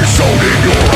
is shown in your